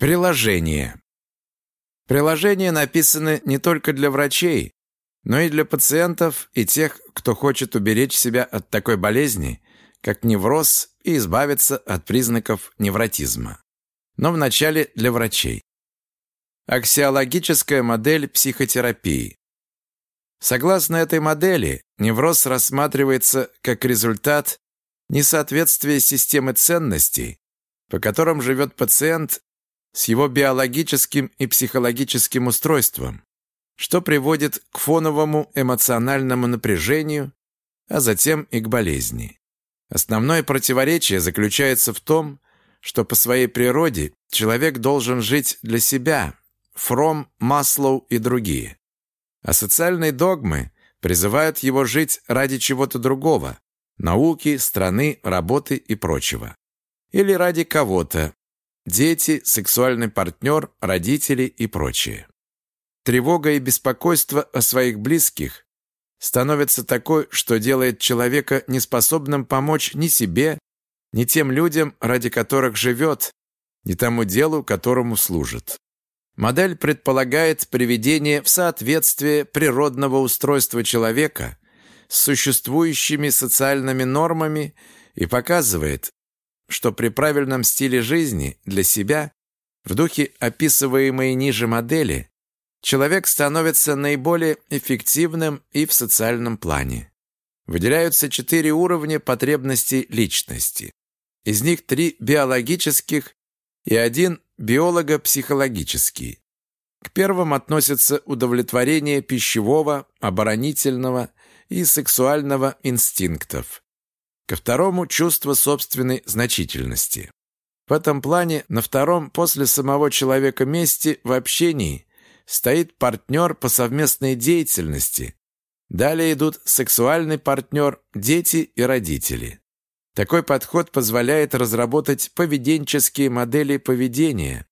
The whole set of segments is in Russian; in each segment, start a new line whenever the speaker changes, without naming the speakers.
Приложение. Приложения написаны не только для врачей, но и для пациентов и тех, кто хочет уберечь себя от такой болезни, как невроз и избавиться от признаков невротизма. Но вначале для врачей. Аксиологическая модель психотерапии. Согласно этой модели, невроз рассматривается как результат несоответствия системы ценностей, по которым живет пациент с его биологическим и психологическим устройством, что приводит к фоновому эмоциональному напряжению, а затем и к болезни. Основное противоречие заключается в том, что по своей природе человек должен жить для себя, Фром, Маслоу и другие. А социальные догмы призывают его жить ради чего-то другого – науки, страны, работы и прочего. Или ради кого-то, дети, сексуальный партнер, родители и прочее. Тревога и беспокойство о своих близких становится такой, что делает человека неспособным помочь ни себе, ни тем людям, ради которых живет, ни тому делу, которому служит. Модель предполагает приведение в соответствие природного устройства человека с существующими социальными нормами и показывает, что при правильном стиле жизни для себя, в духе описываемой ниже модели, человек становится наиболее эффективным и в социальном плане. Выделяются четыре уровня потребностей личности. Из них три биологических и один биолого-психологический. К первым относятся удовлетворение пищевого, оборонительного и сексуального инстинктов. Ко второму – чувство собственной значительности. В этом плане на втором после самого человека месте в общении стоит партнер по совместной деятельности. Далее идут сексуальный партнер, дети и родители. Такой подход позволяет разработать поведенческие модели поведения,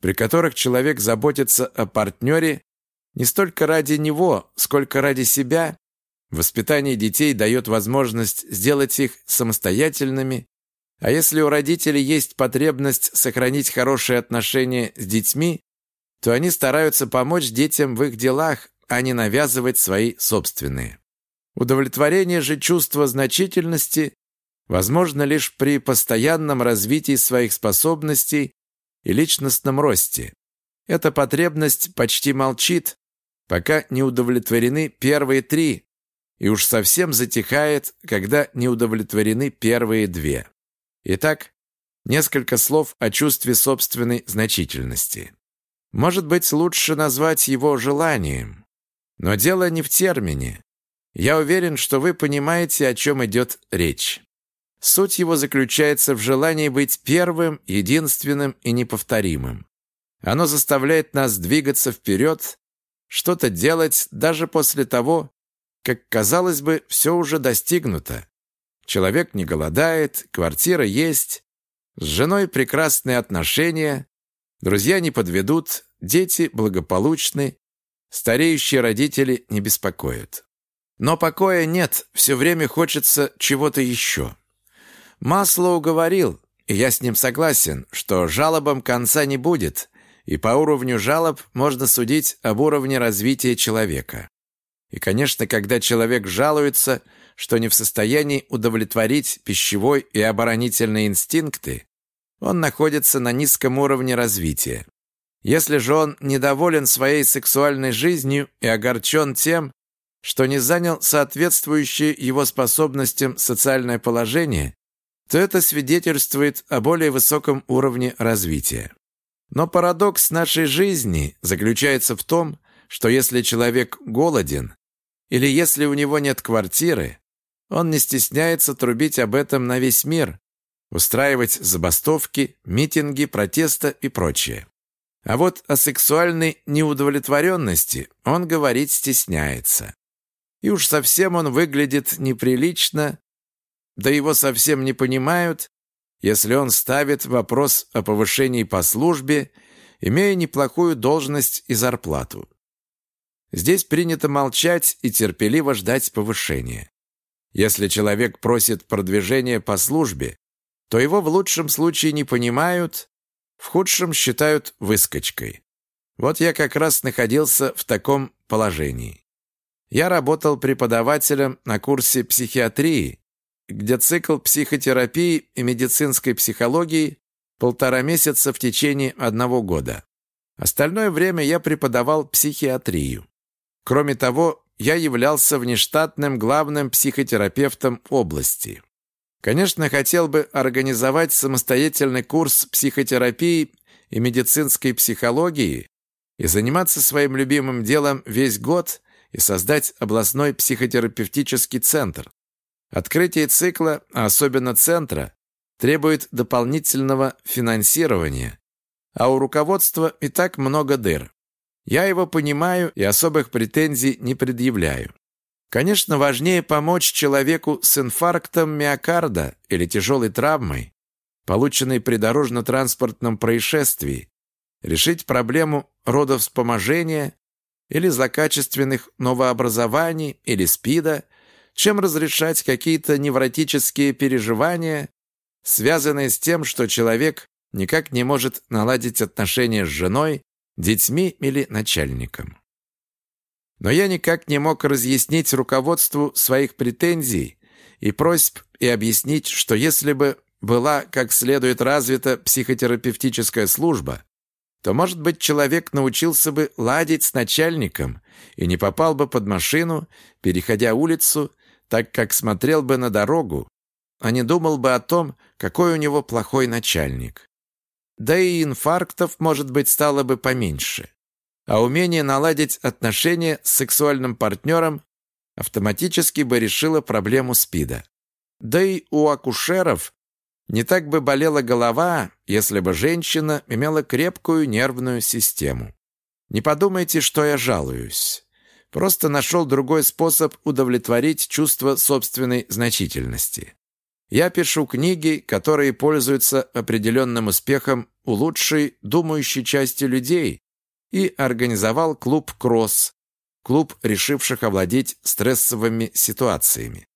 при которых человек заботится о партнере не столько ради него, сколько ради себя Воспитание детей дает возможность сделать их самостоятельными, а если у родителей есть потребность сохранить хорошие отношения с детьми, то они стараются помочь детям в их делах, а не навязывать свои собственные. Удовлетворение же чувства значительности возможно лишь при постоянном развитии своих способностей и личностном росте. Эта потребность почти молчит, пока не удовлетворены первые три, и уж совсем затихает, когда не удовлетворены первые две. Итак, несколько слов о чувстве собственной значительности. Может быть, лучше назвать его желанием. Но дело не в термине. Я уверен, что вы понимаете, о чем идет речь. Суть его заключается в желании быть первым, единственным и неповторимым. Оно заставляет нас двигаться вперед, что-то делать даже после того, как казалось бы, все уже достигнуто. Человек не голодает, квартира есть, с женой прекрасные отношения, друзья не подведут, дети благополучны, стареющие родители не беспокоят. Но покоя нет, все время хочется чего-то еще. Маслоу говорил, и я с ним согласен, что жалобам конца не будет, и по уровню жалоб можно судить об уровне развития человека. И, конечно, когда человек жалуется, что не в состоянии удовлетворить пищевой и оборонительные инстинкты, он находится на низком уровне развития. Если же он недоволен своей сексуальной жизнью и огорчен тем, что не занял соответствующее его способностям социальное положение, то это свидетельствует о более высоком уровне развития. Но парадокс нашей жизни заключается в том, что если человек голоден, или если у него нет квартиры, он не стесняется трубить об этом на весь мир, устраивать забастовки, митинги, протеста и прочее. А вот о сексуальной неудовлетворенности он говорить стесняется. И уж совсем он выглядит неприлично, да его совсем не понимают, если он ставит вопрос о повышении по службе, имея неплохую должность и зарплату. Здесь принято молчать и терпеливо ждать повышения. Если человек просит продвижения по службе, то его в лучшем случае не понимают, В худшем считают выскочкой. Вот я как раз находился в таком положении. Я работал преподавателем на курсе психиатрии, где цикл психотерапии и медицинской психологии полтора месяца в течение одного года. Остальное время я преподавал психиатрию. Кроме того, я являлся внештатным главным психотерапевтом области. Конечно, хотел бы организовать самостоятельный курс психотерапии и медицинской психологии и заниматься своим любимым делом весь год и создать областной психотерапевтический центр. Открытие цикла, а особенно центра, требует дополнительного финансирования, а у руководства и так много дыр. Я его понимаю и особых претензий не предъявляю. Конечно, важнее помочь человеку с инфарктом миокарда или тяжелой травмой, полученной при дорожно-транспортном происшествии, решить проблему родовспоможения или злокачественных новообразований или СПИДа, чем разрешать какие-то невротические переживания, связанные с тем, что человек никак не может наладить отношения с женой, детьми или начальником. Но я никак не мог разъяснить руководству своих претензий и просьб и объяснить, что если бы была как следует развита психотерапевтическая служба, то, может быть, человек научился бы ладить с начальником и не попал бы под машину, переходя улицу, так как смотрел бы на дорогу, а не думал бы о том, какой у него плохой начальник. Да и инфарктов, может быть, стало бы поменьше а умение наладить отношения с сексуальным партнером автоматически бы решило проблему СПИДа. Да и у акушеров не так бы болела голова, если бы женщина имела крепкую нервную систему. Не подумайте, что я жалуюсь. Просто нашел другой способ удовлетворить чувство собственной значительности. Я пишу книги, которые пользуются определенным успехом у лучшей думающей части людей, и организовал клуб «Кросс», клуб решивших овладеть стрессовыми ситуациями,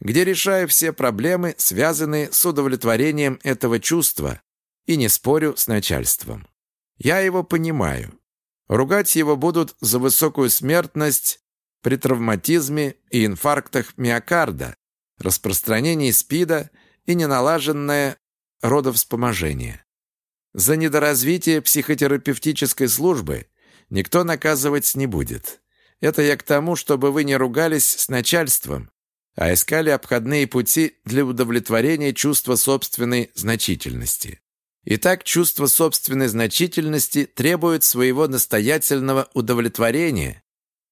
где решаю все проблемы, связанные с удовлетворением этого чувства, и не спорю с начальством. Я его понимаю. Ругать его будут за высокую смертность при травматизме и инфарктах миокарда, распространении СПИДа и неналаженное родовспоможение. За недоразвитие психотерапевтической службы никто наказывать не будет. Это я к тому, чтобы вы не ругались с начальством, а искали обходные пути для удовлетворения чувства собственной значительности. Итак, чувство собственной значительности требует своего настоятельного удовлетворения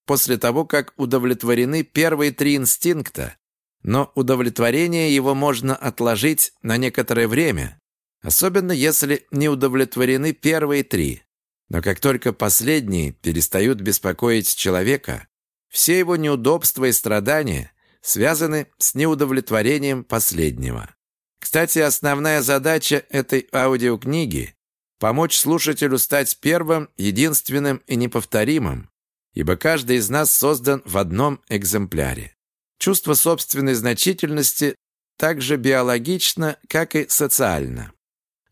после того, как удовлетворены первые три инстинкта, но удовлетворение его можно отложить на некоторое время, Особенно если не удовлетворены первые три. Но как только последние перестают беспокоить человека, все его неудобства и страдания связаны с неудовлетворением последнего. Кстати, основная задача этой аудиокниги – помочь слушателю стать первым, единственным и неповторимым, ибо каждый из нас создан в одном экземпляре. Чувство собственной значительности так же биологично, как и социально.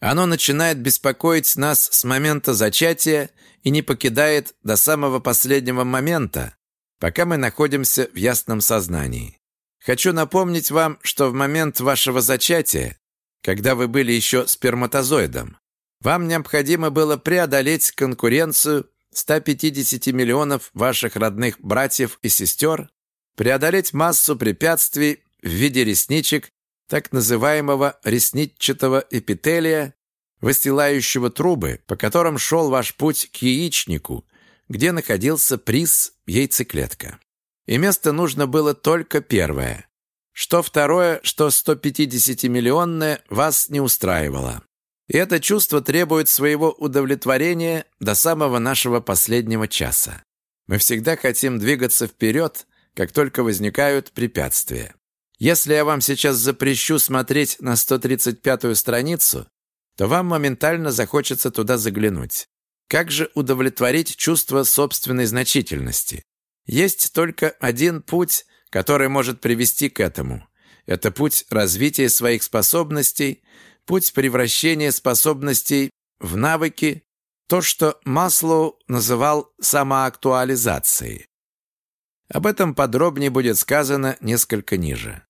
Оно начинает беспокоить нас с момента зачатия и не покидает до самого последнего момента, пока мы находимся в ясном сознании. Хочу напомнить вам, что в момент вашего зачатия, когда вы были еще сперматозоидом, вам необходимо было преодолеть конкуренцию 150 миллионов ваших родных братьев и сестер, преодолеть массу препятствий в виде ресничек так называемого ресничатого эпителия, выстилающего трубы, по которым шел ваш путь к яичнику, где находился приз яйцеклетка. И место нужно было только первое. Что второе, что 150-миллионное вас не устраивало. И это чувство требует своего удовлетворения до самого нашего последнего часа. Мы всегда хотим двигаться вперед, как только возникают препятствия. Если я вам сейчас запрещу смотреть на 135-ю страницу, то вам моментально захочется туда заглянуть. Как же удовлетворить чувство собственной значительности? Есть только один путь, который может привести к этому. Это путь развития своих способностей, путь превращения способностей в навыки то, что Маслоу называл самоактуализацией. Об этом подробнее будет сказано несколько ниже.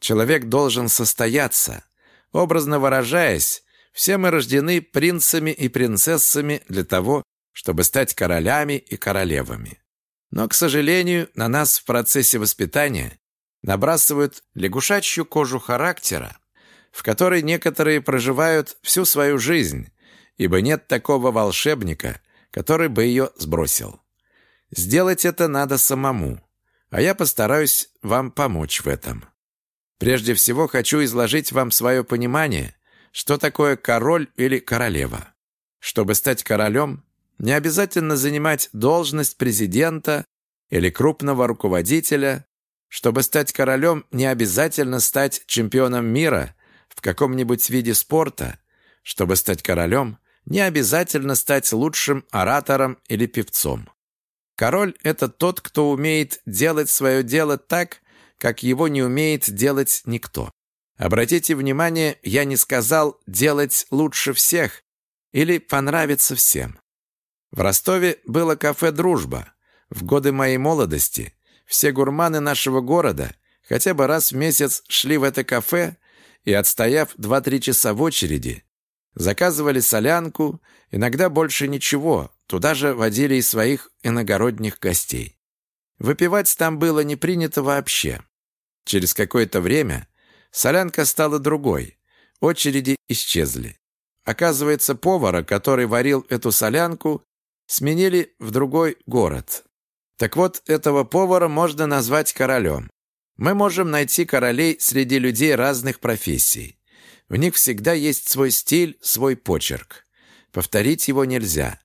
Человек должен состояться. Образно выражаясь, все мы рождены принцами и принцессами для того, чтобы стать королями и королевами. Но, к сожалению, на нас в процессе воспитания набрасывают лягушачью кожу характера, в которой некоторые проживают всю свою жизнь, ибо нет такого волшебника, который бы ее сбросил. Сделать это надо самому, а я постараюсь вам помочь в этом. Прежде всего хочу изложить вам свое понимание, что такое король или королева. Чтобы стать королем, не обязательно занимать должность президента или крупного руководителя. Чтобы стать королем, не обязательно стать чемпионом мира в каком-нибудь виде спорта. Чтобы стать королем, не обязательно стать лучшим оратором или певцом. Король – это тот, кто умеет делать свое дело так, как его не умеет делать никто. Обратите внимание, я не сказал «делать лучше всех» или «понравиться всем». В Ростове было кафе «Дружба». В годы моей молодости все гурманы нашего города хотя бы раз в месяц шли в это кафе и, отстояв 2-3 часа в очереди, Заказывали солянку, иногда больше ничего, туда же водили и своих иногородних гостей. Выпивать там было не принято вообще. Через какое-то время солянка стала другой, очереди исчезли. Оказывается, повара, который варил эту солянку, сменили в другой город. Так вот, этого повара можно назвать королем. Мы можем найти королей среди людей разных профессий. В них всегда есть свой стиль, свой почерк. Повторить его нельзя,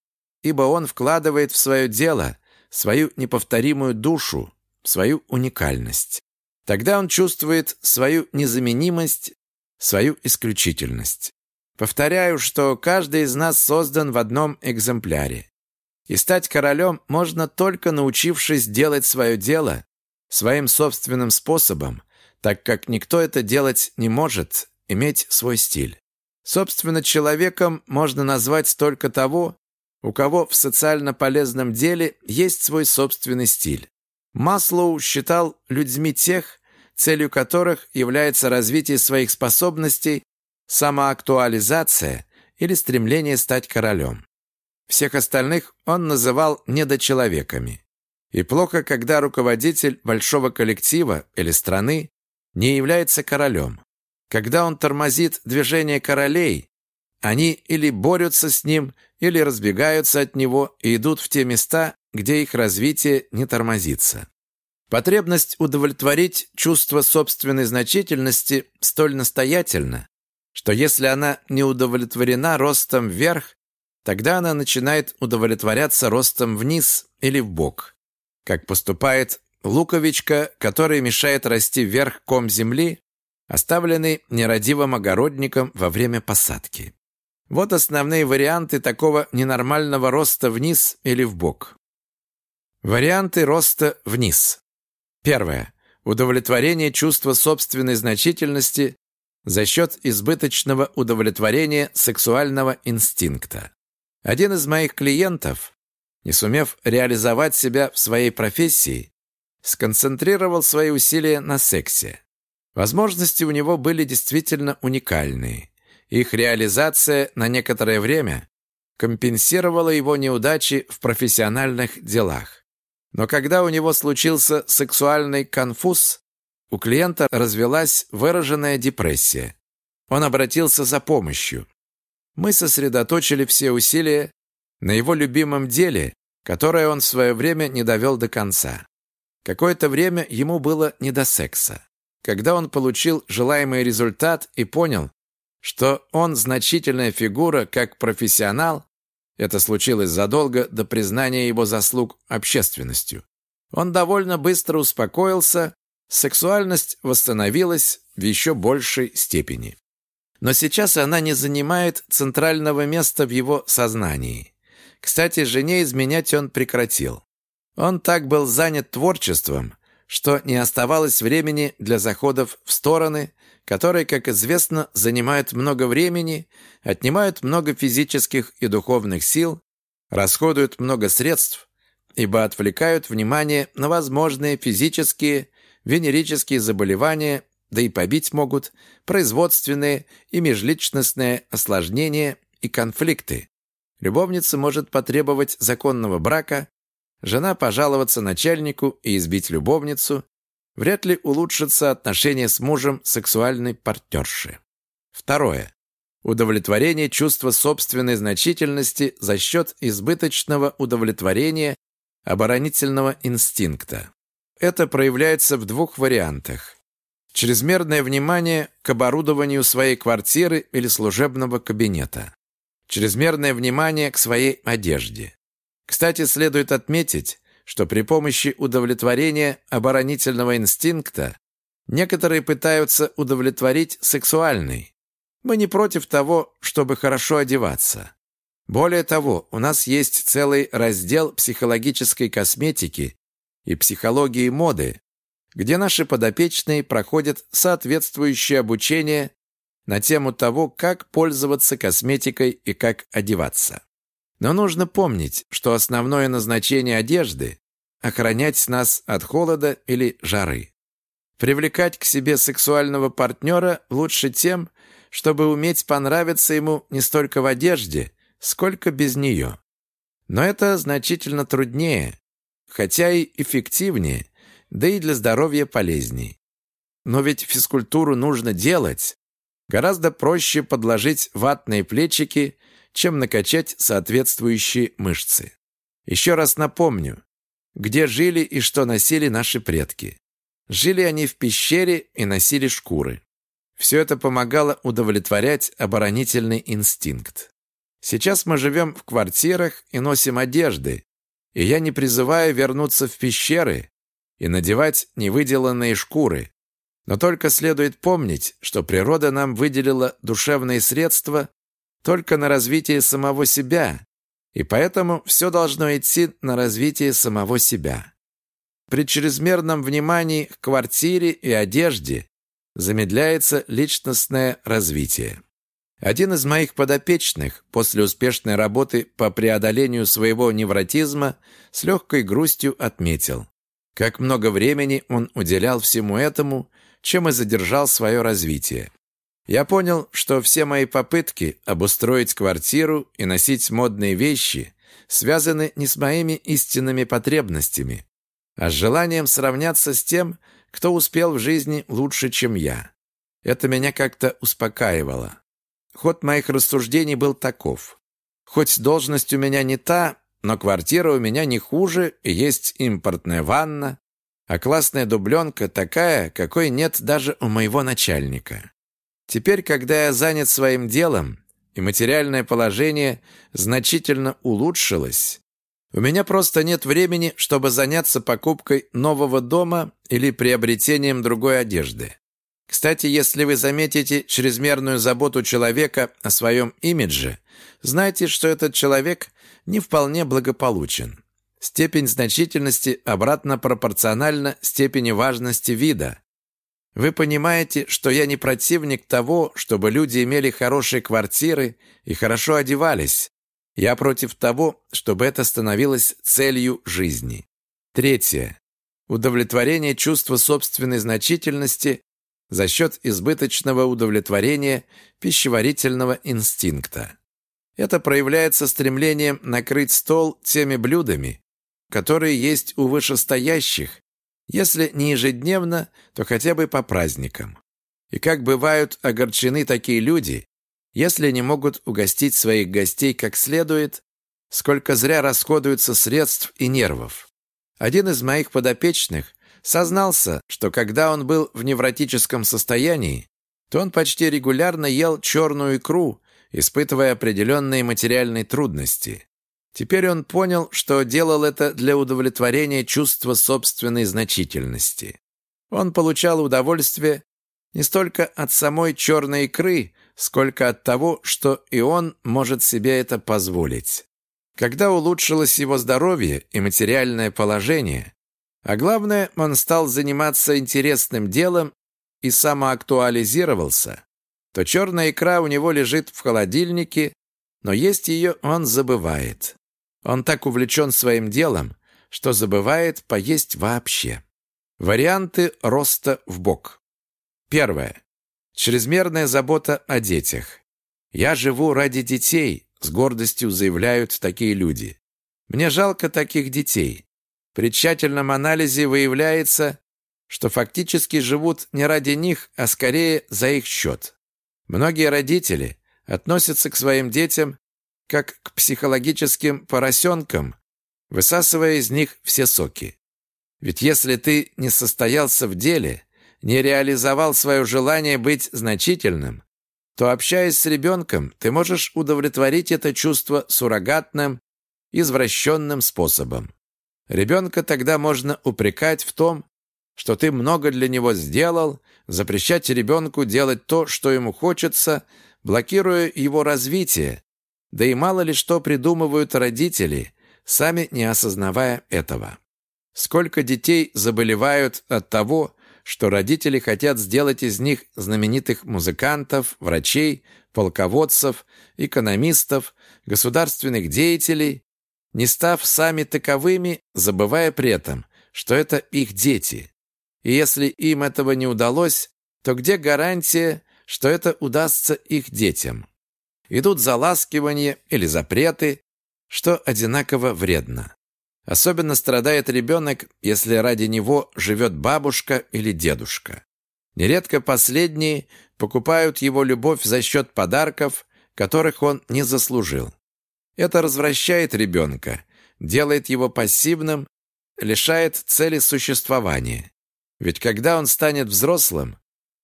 ибо он вкладывает в свое дело свою неповторимую душу, свою уникальность. Тогда он чувствует свою незаменимость, свою исключительность. Повторяю, что каждый из нас создан в одном экземпляре. И стать королем можно только научившись делать свое дело своим собственным способом, так как никто это делать не может иметь свой стиль. Собственно, человеком можно назвать только того, у кого в социально полезном деле есть свой собственный стиль. Маслоу считал людьми тех, целью которых является развитие своих способностей, самоактуализация или стремление стать королем. Всех остальных он называл недочеловеками. И плохо, когда руководитель большого коллектива или страны не является королем. Когда он тормозит движение королей, они или борются с ним, или разбегаются от него и идут в те места, где их развитие не тормозится. Потребность удовлетворить чувство собственной значительности столь настоятельна, что если она не удовлетворена ростом вверх, тогда она начинает удовлетворяться ростом вниз или в бок, как поступает луковичка, которая мешает расти вверх ком земли, оставленный нерадивым огородником во время посадки. Вот основные варианты такого ненормального роста вниз или в бок. Варианты роста вниз. Первое. Удовлетворение чувства собственной значительности за счет избыточного удовлетворения сексуального инстинкта. Один из моих клиентов, не сумев реализовать себя в своей профессии, сконцентрировал свои усилия на сексе. Возможности у него были действительно уникальные. Их реализация на некоторое время компенсировала его неудачи в профессиональных делах. Но когда у него случился сексуальный конфуз, у клиента развелась выраженная депрессия. Он обратился за помощью. Мы сосредоточили все усилия на его любимом деле, которое он в свое время не довел до конца. Какое-то время ему было не до секса. Когда он получил желаемый результат и понял, что он значительная фигура как профессионал, это случилось задолго до признания его заслуг общественностью, он довольно быстро успокоился, сексуальность восстановилась в еще большей степени. Но сейчас она не занимает центрального места в его сознании. Кстати, жене изменять он прекратил. Он так был занят творчеством, что не оставалось времени для заходов в стороны, которые, как известно, занимают много времени, отнимают много физических и духовных сил, расходуют много средств, ибо отвлекают внимание на возможные физические, венерические заболевания, да и побить могут производственные и межличностные осложнения и конфликты. Любовница может потребовать законного брака, жена пожаловаться начальнику и избить любовницу, вряд ли улучшатся отношения с мужем сексуальной партнерши. Второе. Удовлетворение чувства собственной значительности за счет избыточного удовлетворения оборонительного инстинкта. Это проявляется в двух вариантах. Чрезмерное внимание к оборудованию своей квартиры или служебного кабинета. Чрезмерное внимание к своей одежде. Кстати, следует отметить, что при помощи удовлетворения оборонительного инстинкта некоторые пытаются удовлетворить сексуальный. Мы не против того, чтобы хорошо одеваться. Более того, у нас есть целый раздел психологической косметики и психологии моды, где наши подопечные проходят соответствующее обучение на тему того, как пользоваться косметикой и как одеваться. Но нужно помнить, что основное назначение одежды – охранять нас от холода или жары. Привлекать к себе сексуального партнера лучше тем, чтобы уметь понравиться ему не столько в одежде, сколько без нее. Но это значительно труднее, хотя и эффективнее, да и для здоровья полезней. Но ведь физкультуру нужно делать. Гораздо проще подложить ватные плечики чем накачать соответствующие мышцы. Еще раз напомню, где жили и что носили наши предки. Жили они в пещере и носили шкуры. Все это помогало удовлетворять оборонительный инстинкт. Сейчас мы живем в квартирах и носим одежды, и я не призываю вернуться в пещеры и надевать невыделанные шкуры. Но только следует помнить, что природа нам выделила душевные средства только на развитие самого себя, и поэтому все должно идти на развитие самого себя. При чрезмерном внимании к квартире и одежде замедляется личностное развитие. Один из моих подопечных после успешной работы по преодолению своего невротизма с легкой грустью отметил, как много времени он уделял всему этому, чем и задержал свое развитие. Я понял, что все мои попытки обустроить квартиру и носить модные вещи связаны не с моими истинными потребностями, а с желанием сравняться с тем, кто успел в жизни лучше, чем я. Это меня как-то успокаивало. Ход моих рассуждений был таков. Хоть должность у меня не та, но квартира у меня не хуже, есть импортная ванна, а классная дубленка такая, какой нет даже у моего начальника. Теперь, когда я занят своим делом, и материальное положение значительно улучшилось, у меня просто нет времени, чтобы заняться покупкой нового дома или приобретением другой одежды. Кстати, если вы заметите чрезмерную заботу человека о своем имидже, знайте, что этот человек не вполне благополучен. Степень значительности обратно пропорциональна степени важности вида. Вы понимаете, что я не противник того, чтобы люди имели хорошие квартиры и хорошо одевались. Я против того, чтобы это становилось целью жизни. Третье. Удовлетворение чувства собственной значительности за счет избыточного удовлетворения пищеварительного инстинкта. Это проявляется стремлением накрыть стол теми блюдами, которые есть у вышестоящих, если не ежедневно, то хотя бы по праздникам. И как бывают огорчены такие люди, если не могут угостить своих гостей как следует, сколько зря расходуется средств и нервов. Один из моих подопечных сознался, что когда он был в невротическом состоянии, то он почти регулярно ел черную икру, испытывая определенные материальные трудности. Теперь он понял, что делал это для удовлетворения чувства собственной значительности. Он получал удовольствие не столько от самой черной икры, сколько от того, что и он может себе это позволить. Когда улучшилось его здоровье и материальное положение, а главное, он стал заниматься интересным делом и самоактуализировался, то черная икра у него лежит в холодильнике, но есть ее он забывает. Он так увлечен своим делом, что забывает поесть вообще. Варианты роста в бок. Первое. Чрезмерная забота о детях. «Я живу ради детей», — с гордостью заявляют такие люди. «Мне жалко таких детей. При тщательном анализе выявляется, что фактически живут не ради них, а скорее за их счет. Многие родители относятся к своим детям как к психологическим поросенкам, высасывая из них все соки. Ведь если ты не состоялся в деле, не реализовал свое желание быть значительным, то, общаясь с ребенком, ты можешь удовлетворить это чувство суррогатным, извращенным способом. Ребенка тогда можно упрекать в том, что ты много для него сделал, запрещать ребенку делать то, что ему хочется, блокируя его развитие, да и мало ли что придумывают родители, сами не осознавая этого. Сколько детей заболевают от того, что родители хотят сделать из них знаменитых музыкантов, врачей, полководцев, экономистов, государственных деятелей, не став сами таковыми, забывая при этом, что это их дети. И если им этого не удалось, то где гарантия, что это удастся их детям? Идут заласкивания или запреты, что одинаково вредно. Особенно страдает ребенок, если ради него живет бабушка или дедушка. Нередко последние покупают его любовь за счет подарков, которых он не заслужил. Это развращает ребенка, делает его пассивным, лишает цели существования. Ведь когда он станет взрослым,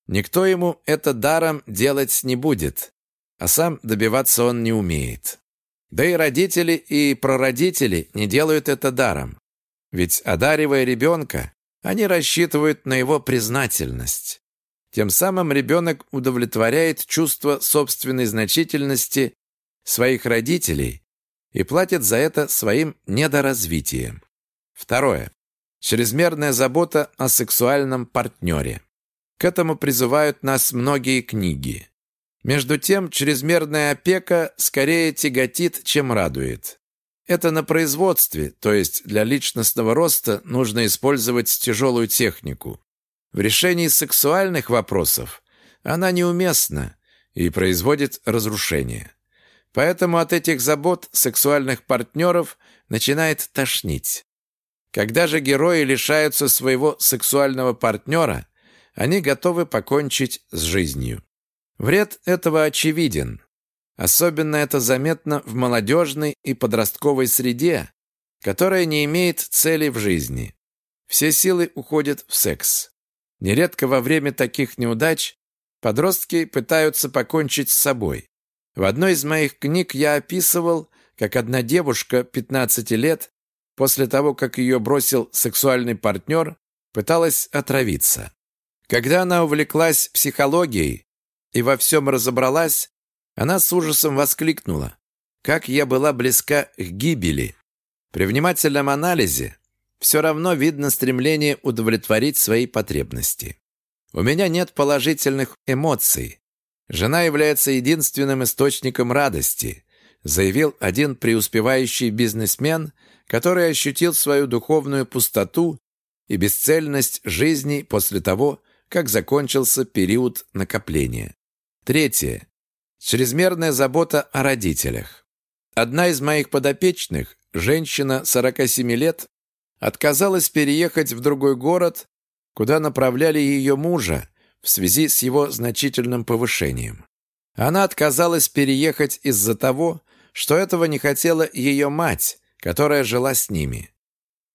никто ему это даром делать не будет а сам добиваться он не умеет. Да и родители и прародители не делают это даром. Ведь, одаривая ребенка, они рассчитывают на его признательность. Тем самым ребенок удовлетворяет чувство собственной значительности своих родителей и платит за это своим недоразвитием. Второе. Чрезмерная забота о сексуальном партнере. К этому призывают нас многие книги. Между тем, чрезмерная опека скорее тяготит, чем радует. Это на производстве, то есть для личностного роста нужно использовать тяжелую технику. В решении сексуальных вопросов она неуместна и производит разрушение. Поэтому от этих забот сексуальных партнеров начинает тошнить. Когда же герои лишаются своего сексуального партнера, они готовы покончить с жизнью. Вред этого очевиден. Особенно это заметно в молодежной и подростковой среде, которая не имеет цели в жизни. Все силы уходят в секс. Нередко во время таких неудач подростки пытаются покончить с собой. В одной из моих книг я описывал, как одна девушка 15 лет после того, как ее бросил сексуальный партнер, пыталась отравиться. Когда она увлеклась психологией, и во всем разобралась, она с ужасом воскликнула. Как я была близка к гибели. При внимательном анализе все равно видно стремление удовлетворить свои потребности. У меня нет положительных эмоций. Жена является единственным источником радости, заявил один преуспевающий бизнесмен, который ощутил свою духовную пустоту и бесцельность жизни после того, как закончился период накопления. Третье. Чрезмерная забота о родителях. Одна из моих подопечных, женщина 47 лет, отказалась переехать в другой город, куда направляли ее мужа в связи с его значительным повышением. Она отказалась переехать из-за того, что этого не хотела ее мать, которая жила с ними.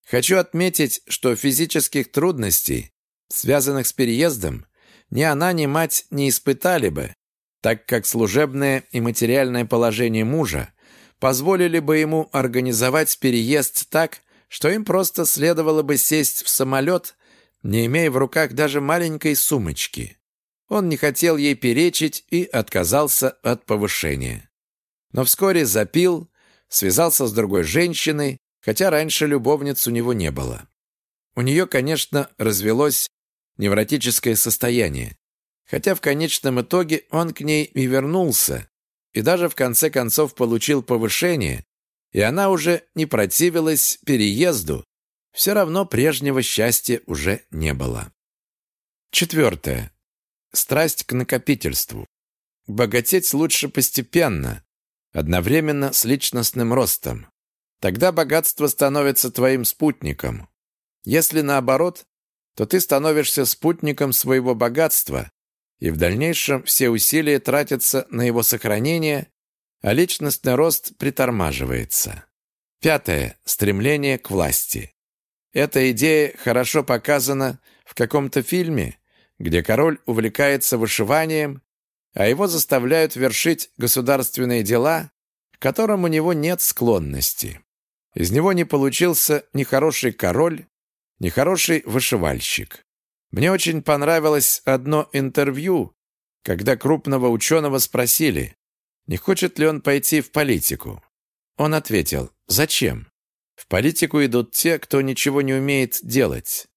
Хочу отметить, что физических трудностей, связанных с переездом, ни она, ни мать не испытали бы, так как служебное и материальное положение мужа позволили бы ему организовать переезд так, что им просто следовало бы сесть в самолет, не имея в руках даже маленькой сумочки. Он не хотел ей перечить и отказался от повышения. Но вскоре запил, связался с другой женщиной, хотя раньше любовниц у него не было. У нее, конечно, развелось невротическое состояние. Хотя в конечном итоге он к ней и вернулся, и даже в конце концов получил повышение, и она уже не противилась переезду, все равно прежнего счастья уже не было. Четвертое. Страсть к накопительству. Богатеть лучше постепенно, одновременно с личностным ростом. Тогда богатство становится твоим спутником. Если наоборот, то ты становишься спутником своего богатства, и в дальнейшем все усилия тратятся на его сохранение, а личностный рост притормаживается. Пятое. Стремление к власти. Эта идея хорошо показана в каком-то фильме, где король увлекается вышиванием, а его заставляют вершить государственные дела, к которым у него нет склонности. Из него не получился ни хороший король, ни хороший вышивальщик. Мне очень понравилось одно интервью, когда крупного ученого спросили, не хочет ли он пойти в политику. Он ответил, зачем? В политику идут те, кто ничего не умеет делать.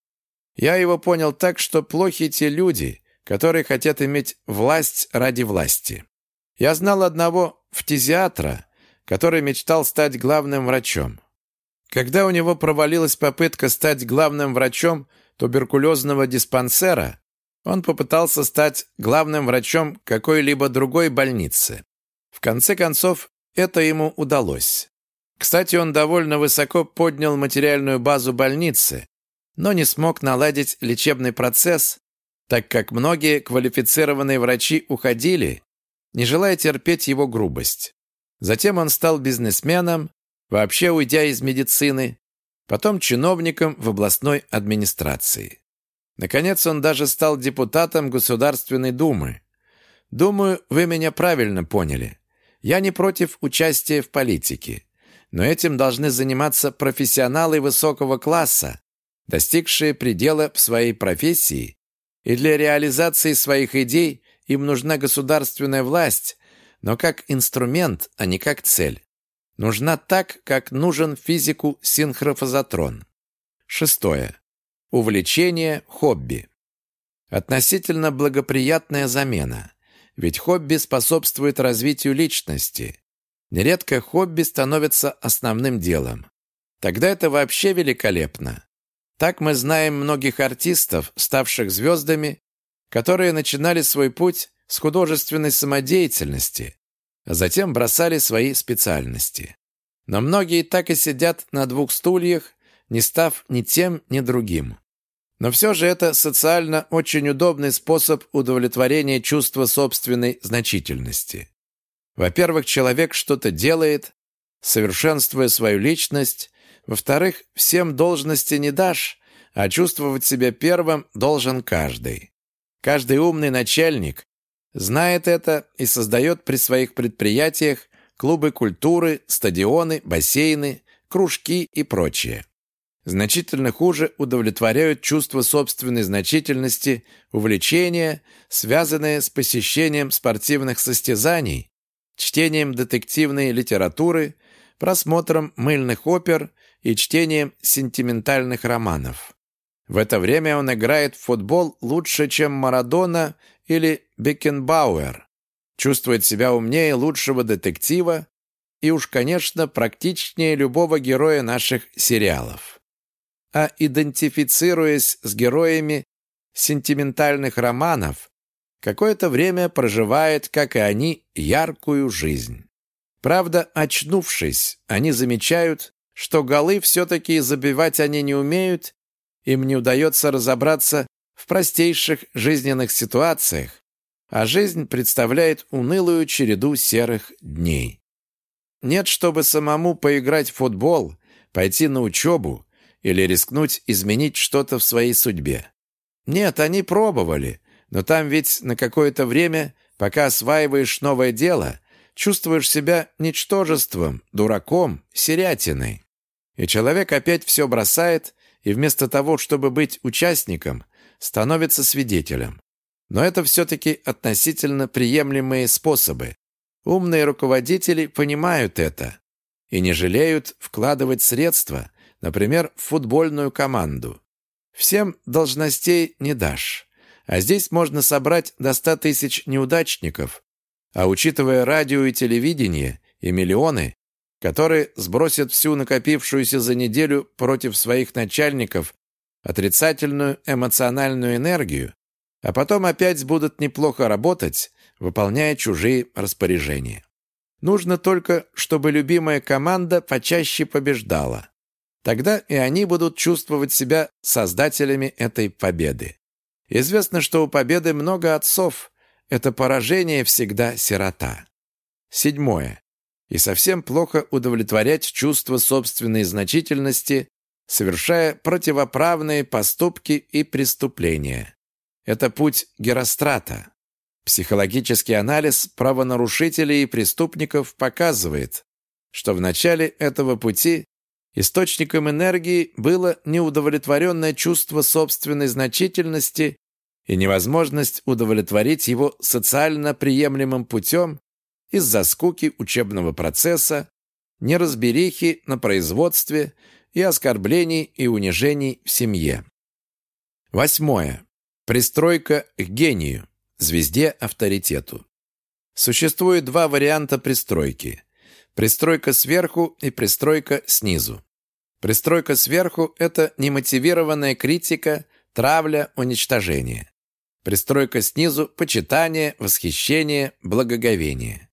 Я его понял так, что плохи те люди, которые хотят иметь власть ради власти. Я знал одного фтизиатра, который мечтал стать главным врачом. Когда у него провалилась попытка стать главным врачом туберкулезного диспансера, он попытался стать главным врачом какой-либо другой больницы. В конце концов, это ему удалось. Кстати, он довольно высоко поднял материальную базу больницы, но не смог наладить лечебный процесс, так как многие квалифицированные врачи уходили, не желая терпеть его грубость. Затем он стал бизнесменом, вообще уйдя из медицины, потом чиновником в областной администрации. Наконец он даже стал депутатом Государственной Думы. Думаю, вы меня правильно поняли. Я не против участия в политике, но этим должны заниматься профессионалы высокого класса, достигшие предела в своей профессии, и для реализации своих идей им нужна государственная власть, но как инструмент, а не как цель. Нужна так, как нужен физику синхрофазотрон. Шестое. Увлечение, хобби. Относительно благоприятная замена, ведь хобби способствует развитию личности. Нередко хобби становится основным делом. Тогда это вообще великолепно. Так мы знаем многих артистов, ставших звездами, которые начинали свой путь с художественной самодеятельности, а затем бросали свои специальности. Но многие так и сидят на двух стульях, не став ни тем, ни другим. Но все же это социально очень удобный способ удовлетворения чувства собственной значительности. Во-первых, человек что-то делает, совершенствуя свою личность, во-вторых, всем должности не дашь, а чувствовать себя первым должен каждый. Каждый умный начальник знает это и создает при своих предприятиях клубы культуры, стадионы, бассейны, кружки и прочее. Значительно хуже удовлетворяют чувство собственной значительности, увлечения, связанные с посещением спортивных состязаний, чтением детективной литературы, просмотром мыльных опер и чтением сентиментальных романов. В это время он играет в футбол лучше, чем Марадона или Бекенбауэр, чувствует себя умнее лучшего детектива и уж, конечно, практичнее любого героя наших сериалов. А идентифицируясь с героями сентиментальных романов, какое-то время проживает, как и они, яркую жизнь. Правда, очнувшись, они замечают, что голы все-таки забивать они не умеют, им не удается разобраться в простейших жизненных ситуациях, а жизнь представляет унылую череду серых дней. Нет, чтобы самому поиграть в футбол, пойти на учебу или рискнуть изменить что-то в своей судьбе. Нет, они пробовали, но там ведь на какое-то время, пока осваиваешь новое дело, чувствуешь себя ничтожеством, дураком, серятиной. И человек опять все бросает и вместо того, чтобы быть участником, становится свидетелем. Но это все-таки относительно приемлемые способы. Умные руководители понимают это и не жалеют вкладывать средства, например, в футбольную команду. Всем должностей не дашь. А здесь можно собрать до ста тысяч неудачников. А учитывая радио и телевидение, и миллионы, которые сбросят всю накопившуюся за неделю против своих начальников отрицательную эмоциональную энергию, а потом опять будут неплохо работать, выполняя чужие распоряжения. Нужно только, чтобы любимая команда почаще побеждала. Тогда и они будут чувствовать себя создателями этой победы. Известно, что у победы много отцов. Это поражение всегда сирота. Седьмое. И совсем плохо удовлетворять чувство собственной значительности, совершая противоправные поступки и преступления. Это путь Герострата. Психологический анализ правонарушителей и преступников показывает, что в начале этого пути источником энергии было неудовлетворенное чувство собственной значительности и невозможность удовлетворить его социально приемлемым путем из-за скуки учебного процесса, неразберихи на производстве и оскорблений и унижений в семье. Восьмое. Пристройка к гению звезде-авторитету. Существует два варианта пристройки. Пристройка сверху и пристройка снизу. Пристройка сверху – это немотивированная критика, травля, уничтожение. Пристройка снизу – почитание, восхищение, благоговение.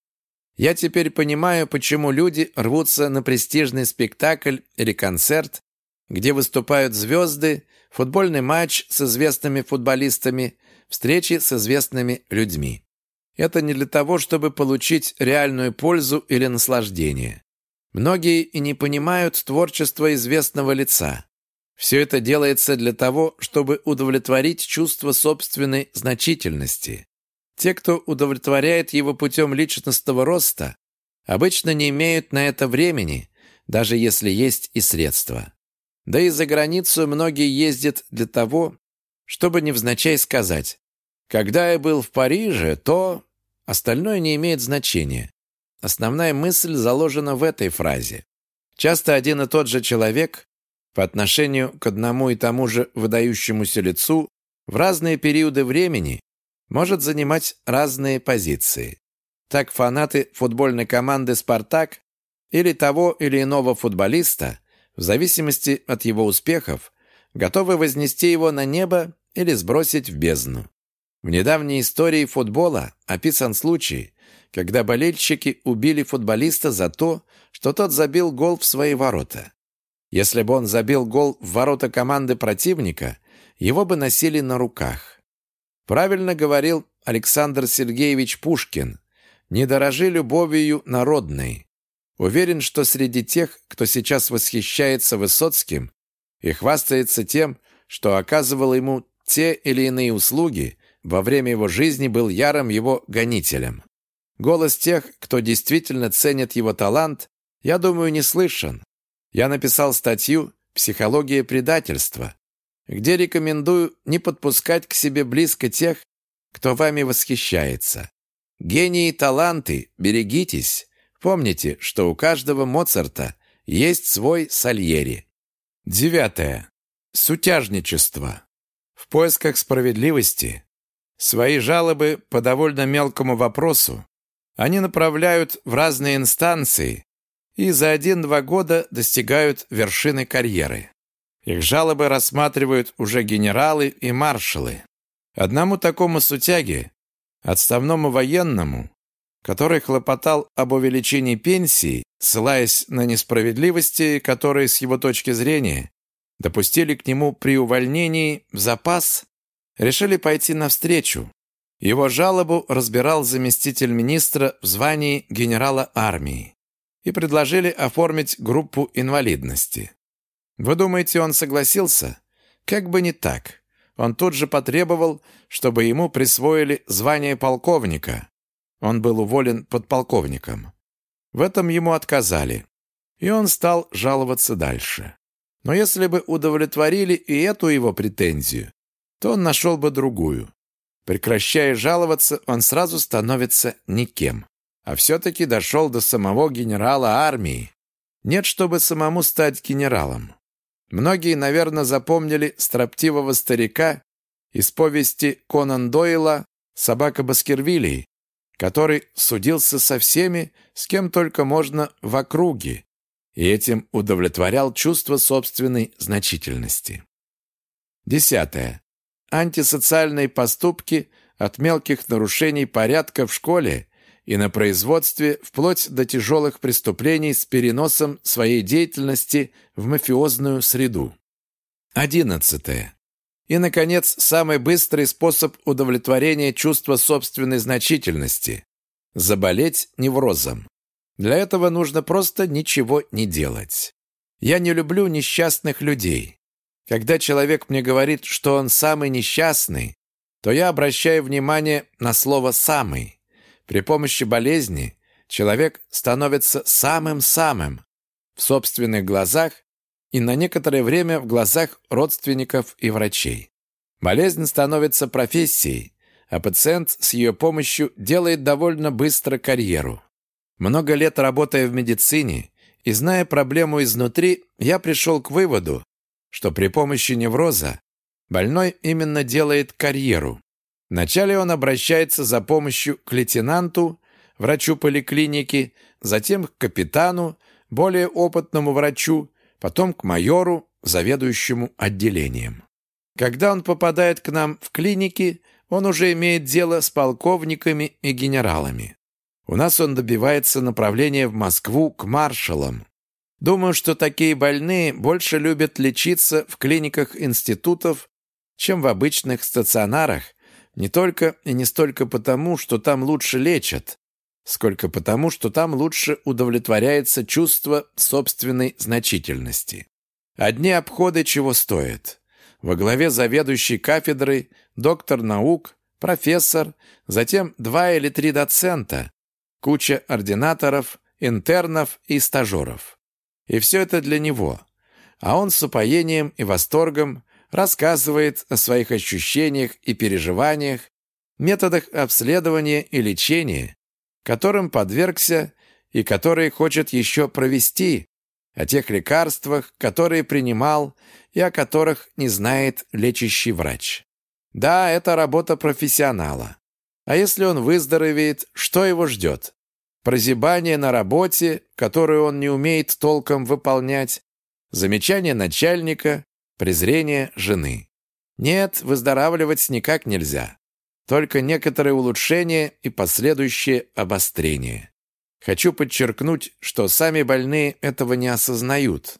Я теперь понимаю, почему люди рвутся на престижный спектакль или концерт, где выступают звезды, футбольный матч с известными футболистами, встречи с известными людьми. Это не для того, чтобы получить реальную пользу или наслаждение. Многие и не понимают творчества известного лица. Все это делается для того, чтобы удовлетворить чувство собственной значительности. Те, кто удовлетворяет его путем личностного роста, обычно не имеют на это времени, даже если есть и средства. Да и за границу многие ездят для того, чтобы невзначай сказать «Когда я был в Париже, то...» Остальное не имеет значения. Основная мысль заложена в этой фразе. Часто один и тот же человек по отношению к одному и тому же выдающемуся лицу в разные периоды времени может занимать разные позиции. Так фанаты футбольной команды «Спартак» или того или иного футболиста, в зависимости от его успехов, готовы вознести его на небо или сбросить в бездну. В недавней истории футбола описан случай, когда болельщики убили футболиста за то, что тот забил гол в свои ворота. Если бы он забил гол в ворота команды противника, его бы носили на руках. Правильно говорил Александр Сергеевич Пушкин, не дорожи любовью народной. Уверен, что среди тех, кто сейчас восхищается Высоцким и хвастается тем, что оказывал ему те или иные услуги, во время его жизни был ярым его гонителем. Голос тех, кто действительно ценит его талант, я думаю, не слышен. Я написал статью «Психология предательства», где рекомендую не подпускать к себе близко тех, кто вами восхищается. Гении и таланты, берегитесь. Помните, что у каждого Моцарта есть свой Сальери. Девятое. Сутяжничество. В поисках справедливости свои жалобы по довольно мелкому вопросу они направляют в разные инстанции и за один-два года достигают вершины карьеры. Их жалобы рассматривают уже генералы и маршалы. Одному такому сутяге, отставному военному, который хлопотал об увеличении пенсии, ссылаясь на несправедливости, которые с его точки зрения допустили к нему при увольнении в запас, решили пойти навстречу. Его жалобу разбирал заместитель министра в звании генерала армии и предложили оформить группу инвалидности. Вы думаете, он согласился? Как бы не так. Он тут же потребовал, чтобы ему присвоили звание полковника. Он был уволен подполковником. В этом ему отказали, и он стал жаловаться дальше. Но если бы удовлетворили и эту его претензию, то он нашел бы другую. Прекращая жаловаться, он сразу становится никем. А все-таки дошел до самого генерала армии. Нет, чтобы самому стать генералом. Многие, наверное, запомнили строптивого старика из повести Конан Дойла «Собака Баскервилей», который судился со всеми, с кем только можно в округе, и этим удовлетворял чувство собственной значительности. Десятое. Антисоциальные поступки от мелких нарушений порядка в школе и на производстве вплоть до тяжелых преступлений с переносом своей деятельности в мафиозную среду. Одиннадцатое. И, наконец, самый быстрый способ удовлетворения чувства собственной значительности – заболеть неврозом. Для этого нужно просто ничего не делать. Я не люблю несчастных людей. Когда человек мне говорит, что он самый несчастный, то я обращаю внимание на слово «самый». При помощи болезни человек становится самым-самым в собственных глазах и на некоторое время в глазах родственников и врачей. Болезнь становится профессией, а пациент с ее помощью делает довольно быстро карьеру. Много лет работая в медицине и зная проблему изнутри, я пришел к выводу, что при помощи невроза больной именно делает карьеру. Вначале он обращается за помощью к лейтенанту, врачу поликлиники, затем к капитану, более опытному врачу, потом к майору, заведующему отделением. Когда он попадает к нам в клиники, он уже имеет дело с полковниками и генералами. У нас он добивается направления в Москву к маршалам. Думаю, что такие больные больше любят лечиться в клиниках институтов, чем в обычных стационарах, не только и не столько потому, что там лучше лечат, сколько потому, что там лучше удовлетворяется чувство собственной значительности. Одни обходы чего стоят. Во главе заведующей кафедрой доктор наук, профессор, затем два или три доцента, куча ординаторов, интернов и стажеров. И все это для него. А он с упоением и восторгом рассказывает о своих ощущениях и переживаниях, методах обследования и лечения, которым подвергся и которые хочет еще провести, о тех лекарствах, которые принимал и о которых не знает лечащий врач. Да, это работа профессионала. А если он выздоровеет, что его ждет? Прозябание на работе, которую он не умеет толком выполнять, замечание начальника, презрение жены. Нет, выздоравливать никак нельзя. Только некоторые улучшения и последующее обострение. Хочу подчеркнуть, что сами больные этого не осознают.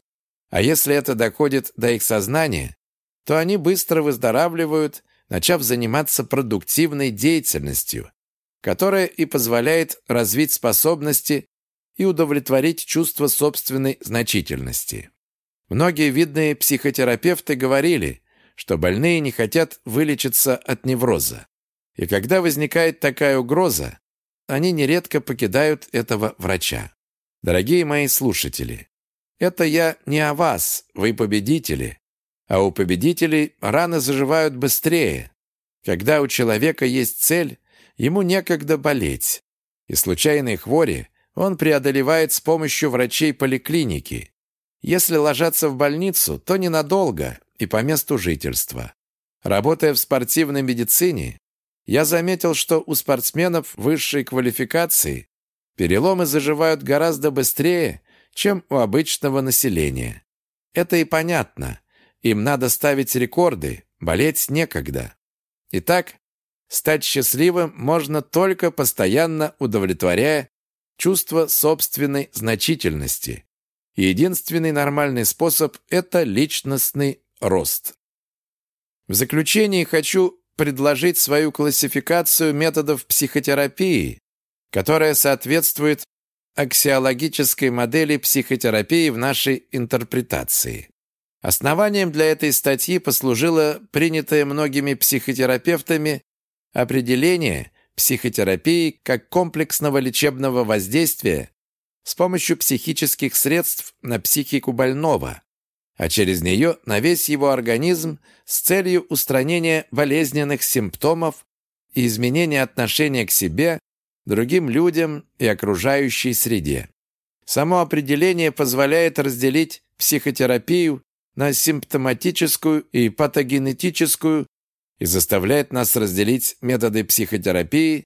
А если это доходит до их сознания, то они быстро выздоравливают, начав заниматься продуктивной деятельностью, которая и позволяет развить способности и удовлетворить чувство собственной значительности. Многие видные психотерапевты говорили, что больные не хотят вылечиться от невроза. И когда возникает такая угроза, они нередко покидают этого врача. Дорогие мои слушатели, это я не о вас, вы победители, а у победителей раны заживают быстрее. Когда у человека есть цель, ему некогда болеть. И случайные хвори он преодолевает с помощью врачей поликлиники. Если ложатся в больницу, то ненадолго и по месту жительства. Работая в спортивной медицине, я заметил, что у спортсменов высшей квалификации переломы заживают гораздо быстрее, чем у обычного населения. Это и понятно. Им надо ставить рекорды, болеть некогда. Итак, стать счастливым можно только постоянно удовлетворяя чувство собственной значительности, единственный нормальный способ – это личностный рост. В заключение хочу предложить свою классификацию методов психотерапии, которая соответствует аксиологической модели психотерапии в нашей интерпретации. Основанием для этой статьи послужило принятое многими психотерапевтами определение психотерапии как комплексного лечебного воздействия с помощью психических средств на психику больного, а через нее на весь его организм с целью устранения болезненных симптомов и изменения отношения к себе, другим людям и окружающей среде. Само определение позволяет разделить психотерапию на симптоматическую и патогенетическую и заставляет нас разделить методы психотерапии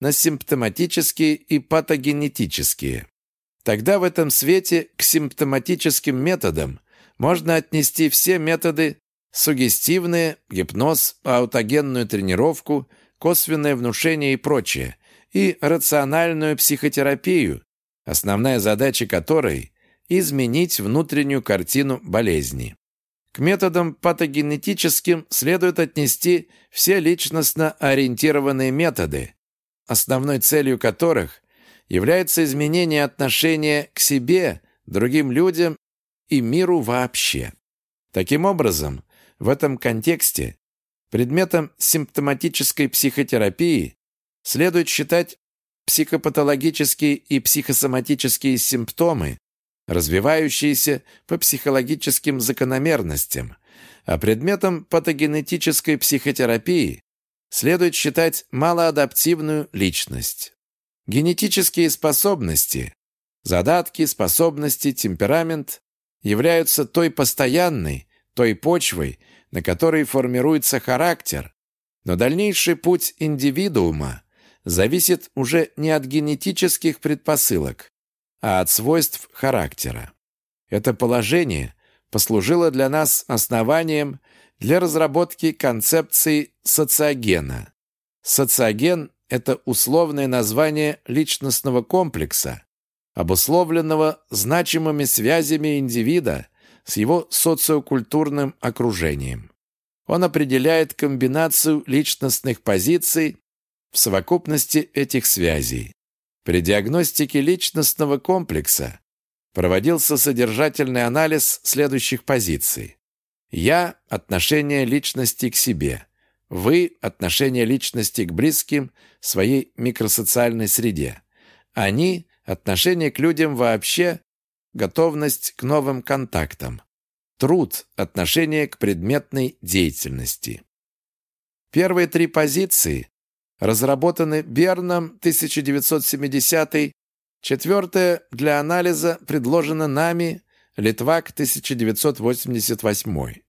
на симптоматические и патогенетические. Тогда в этом свете к симптоматическим методам можно отнести все методы сугестивные, гипноз, аутогенную тренировку, косвенное внушение и прочее, и рациональную психотерапию, основная задача которой – изменить внутреннюю картину болезни. К методам патогенетическим следует отнести все личностно ориентированные методы, основной целью которых является изменение отношения к себе, другим людям и миру вообще. Таким образом, в этом контексте предметом симптоматической психотерапии следует считать психопатологические и психосоматические симптомы, развивающиеся по психологическим закономерностям, а предметом патогенетической психотерапии следует считать малоадаптивную личность. Генетические способности, задатки, способности, темперамент являются той постоянной, той почвой, на которой формируется характер, но дальнейший путь индивидуума зависит уже не от генетических предпосылок, а от свойств характера. Это положение послужило для нас основанием для разработки концепции социогена. Социоген – это условное название личностного комплекса, обусловленного значимыми связями индивида с его социокультурным окружением. Он определяет комбинацию личностных позиций в совокупности этих связей. При диагностике личностного комплекса проводился содержательный анализ следующих позиций. Я – отношение личности к себе. Вы – отношение личности к близким, своей микросоциальной среде. Они – отношение к людям вообще, готовность к новым контактам. Труд – отношение к предметной деятельности. Первые три позиции разработаны Берном 1970 четвертая для анализа предложена нами Литвак 1988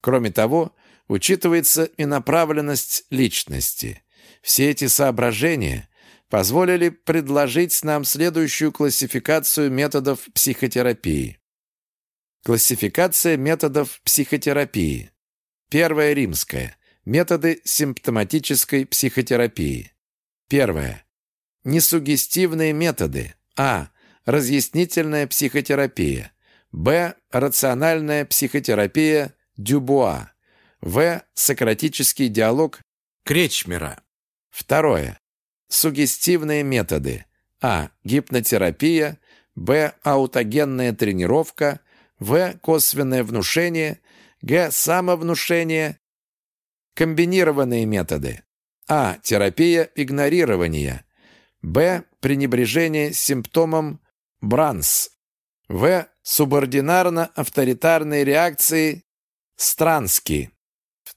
Кроме того, учитывается и направленность личности. Все эти соображения позволили предложить нам следующую классификацию методов психотерапии. Классификация методов психотерапии. Первая римская. Методы симптоматической психотерапии. Первое. Несугестивные методы. А. Разъяснительная психотерапия. Б. Рациональная психотерапия Дюбуа. В. Сократический диалог Кречмера. Второе. Сугестивные методы. А. Гипнотерапия. Б. Аутогенная тренировка. В. Косвенное внушение. Г. Самовнушение. Комбинированные методы. А. Терапия игнорирования. Б. Пренебрежение симптомом Бранс. В. Субординарно-авторитарные реакции Странски.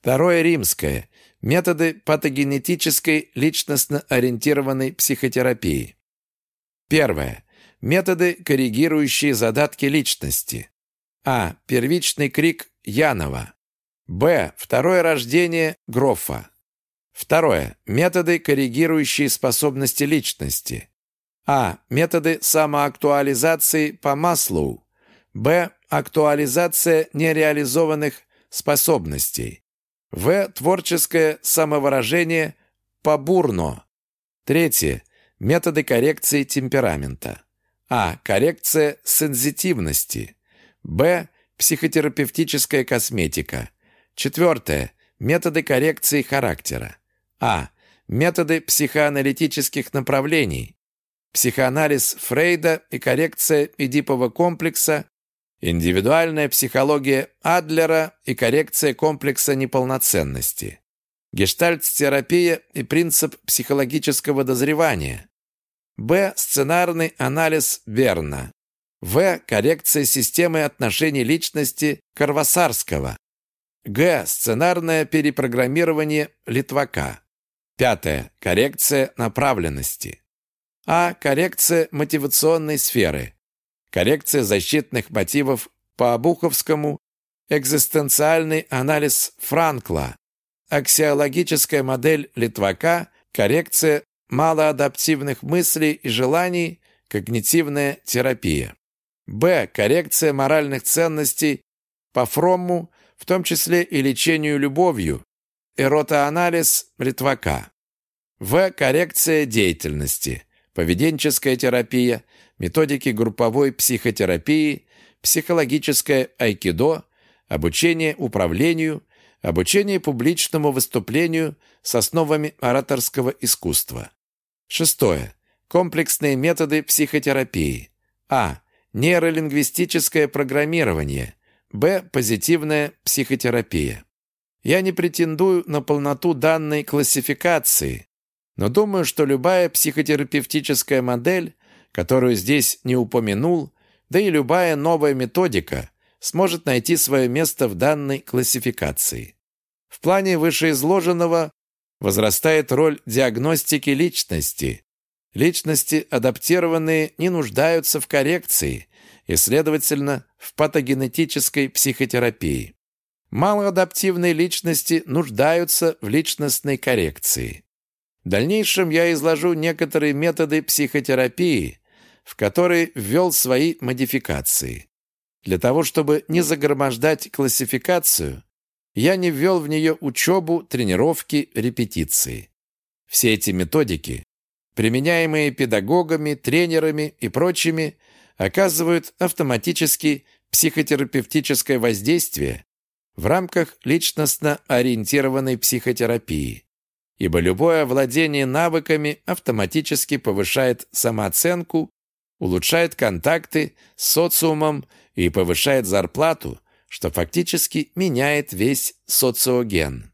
Второе римское. Методы патогенетической личностно-ориентированной психотерапии. Первое. Методы, коррегирующие задатки личности. А. Первичный крик Янова. Б. Второе рождение Грофа. Второе. Методы, коррегирующие способности личности. А. Методы самоактуализации по Маслоу. Б. Актуализация нереализованных способностей. В. Творческое самовыражение по Бурно. Третье. Методы коррекции темперамента. А. Коррекция сензитивности. Б. Психотерапевтическая косметика. Четвертое. Методы коррекции характера. А. Методы психоаналитических направлений. Психоанализ Фрейда и коррекция Эдипового комплекса. Индивидуальная психология Адлера и коррекция комплекса неполноценности. Гештальт-терапия и принцип психологического дозревания. Б. Сценарный анализ Верна. В. Коррекция системы отношений личности Карвасарского. Г. Сценарное перепрограммирование Литвака. Пятое. Коррекция направленности. А. Коррекция мотивационной сферы. Коррекция защитных мотивов по Обуховскому экзистенциальный анализ Франкла, аксиологическая модель Литвака, коррекция малоадаптивных мыслей и желаний, когнитивная терапия. Б. Коррекция моральных ценностей по Фромму, в том числе и лечению любовью, эротоанализ Литвака. В. Коррекция деятельности, поведенческая терапия, методики групповой психотерапии, психологическое айкидо, обучение управлению, обучение публичному выступлению с основами ораторского искусства. Шестое. Комплексные методы психотерапии. А. Нейролингвистическое программирование. Б. Позитивная психотерапия. Я не претендую на полноту данной классификации, но думаю, что любая психотерапевтическая модель, которую здесь не упомянул, да и любая новая методика сможет найти свое место в данной классификации. В плане вышеизложенного возрастает роль диагностики личности. Личности, адаптированные, не нуждаются в коррекции и, следовательно, в патогенетической психотерапии. Малоадаптивные личности нуждаются в личностной коррекции. В дальнейшем я изложу некоторые методы психотерапии, в которые ввел свои модификации. Для того, чтобы не загромождать классификацию, я не ввел в нее учебу, тренировки, репетиции. Все эти методики, применяемые педагогами, тренерами и прочими, оказывают автоматически психотерапевтическое воздействие в рамках личностно-ориентированной психотерапии, ибо любое владение навыками автоматически повышает самооценку, улучшает контакты с социумом и повышает зарплату, что фактически меняет весь социоген.